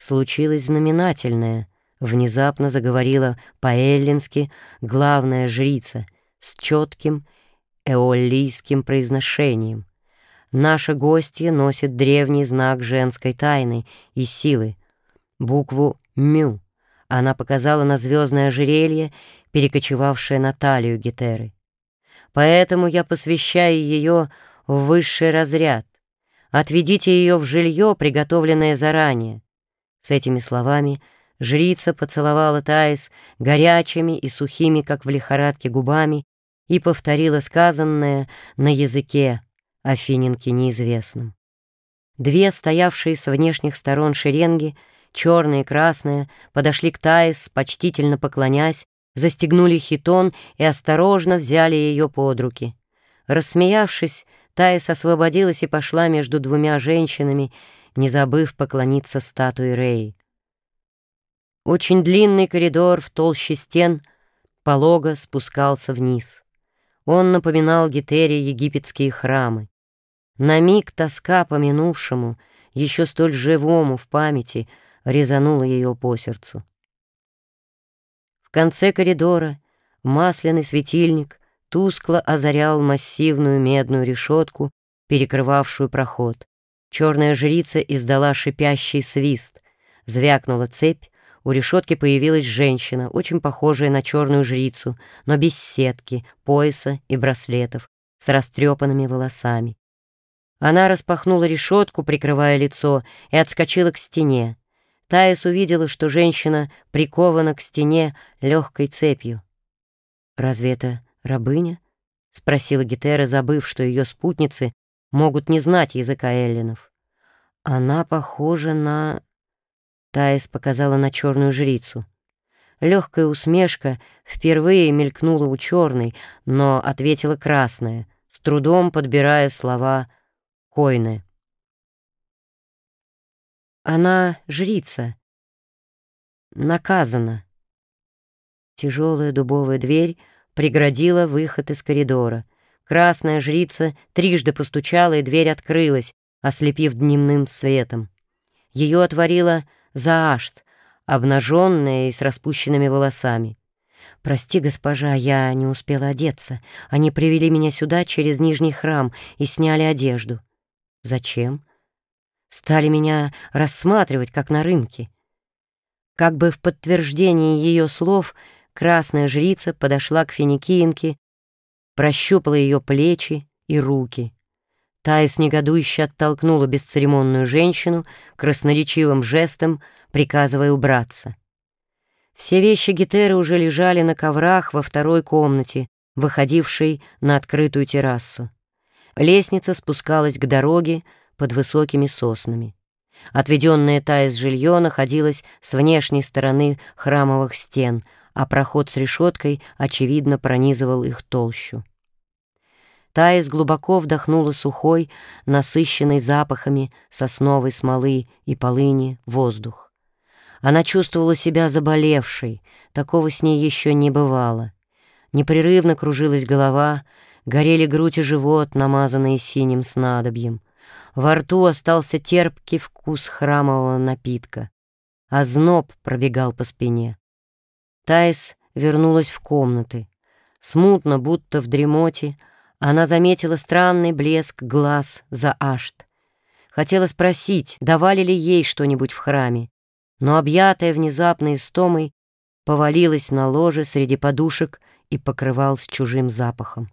Случилось знаменательное. Внезапно заговорила по-эллински главная жрица с четким эолийским произношением. Наша гостья носит древний знак женской тайны и силы, букву «мю». Она показала на звездное ожерелье, перекочевавшее на талию Гетеры. Поэтому я посвящаю ее в высший разряд. Отведите ее в жилье, приготовленное заранее. С этими словами жрица поцеловала Таис горячими и сухими, как в лихорадке, губами и повторила сказанное на языке Афининке неизвестном. Две стоявшие с внешних сторон шеренги, черная и красная, подошли к Таис, почтительно поклонясь, застегнули хитон и осторожно взяли ее под руки. Рассмеявшись, Таис освободилась и пошла между двумя женщинами, не забыв поклониться статуе Рэй. Очень длинный коридор в толще стен полого спускался вниз. Он напоминал Гетере египетские храмы. На миг тоска по минувшему, еще столь живому в памяти, резанула ее по сердцу. В конце коридора масляный светильник тускло озарял массивную медную решетку, перекрывавшую проход. Черная жрица издала шипящий свист. Звякнула цепь, у решетки появилась женщина, очень похожая на черную жрицу, но без сетки, пояса и браслетов, с растрепанными волосами. Она распахнула решетку, прикрывая лицо, и отскочила к стене. Таис увидела, что женщина прикована к стене легкой цепью. «Разве это рабыня?» — спросила Гетера, забыв, что ее спутницы могут не знать языка эллинов. Она похожа на... Таис показала на черную жрицу. Легкая усмешка впервые мелькнула у черной, но ответила красная, с трудом подбирая слова «койны». Она жрица. Наказана. Тяжелая дубовая дверь преградила выход из коридора. Красная жрица трижды постучала, и дверь открылась, ослепив дневным светом. Ее отворила Заашт, обнаженная и с распущенными волосами. «Прости, госпожа, я не успела одеться. Они привели меня сюда через Нижний храм и сняли одежду». «Зачем?» «Стали меня рассматривать, как на рынке». Как бы в подтверждении ее слов, красная жрица подошла к финикиенке прощупала ее плечи и руки. Таис негодующе оттолкнула бесцеремонную женщину красноречивым жестом, приказывая убраться. Все вещи Гетеры уже лежали на коврах во второй комнате, выходившей на открытую террасу. Лестница спускалась к дороге под высокими соснами. Отведенное Таис жилье находилось с внешней стороны храмовых стен, а проход с решеткой, очевидно, пронизывал их толщу. Таис глубоко вдохнула сухой, насыщенный запахами сосновой смолы и полыни воздух. Она чувствовала себя заболевшей, такого с ней еще не бывало. Непрерывно кружилась голова, горели грудь и живот, намазанные синим снадобьем. Во рту остался терпкий вкус храмового напитка, а зноб пробегал по спине. Таис вернулась в комнаты. Смутно, будто в дремоте, она заметила странный блеск глаз за Ашт. Хотела спросить, давали ли ей что-нибудь в храме, но, объятая внезапной истомой, повалилась на ложе среди подушек и покрывал с чужим запахом.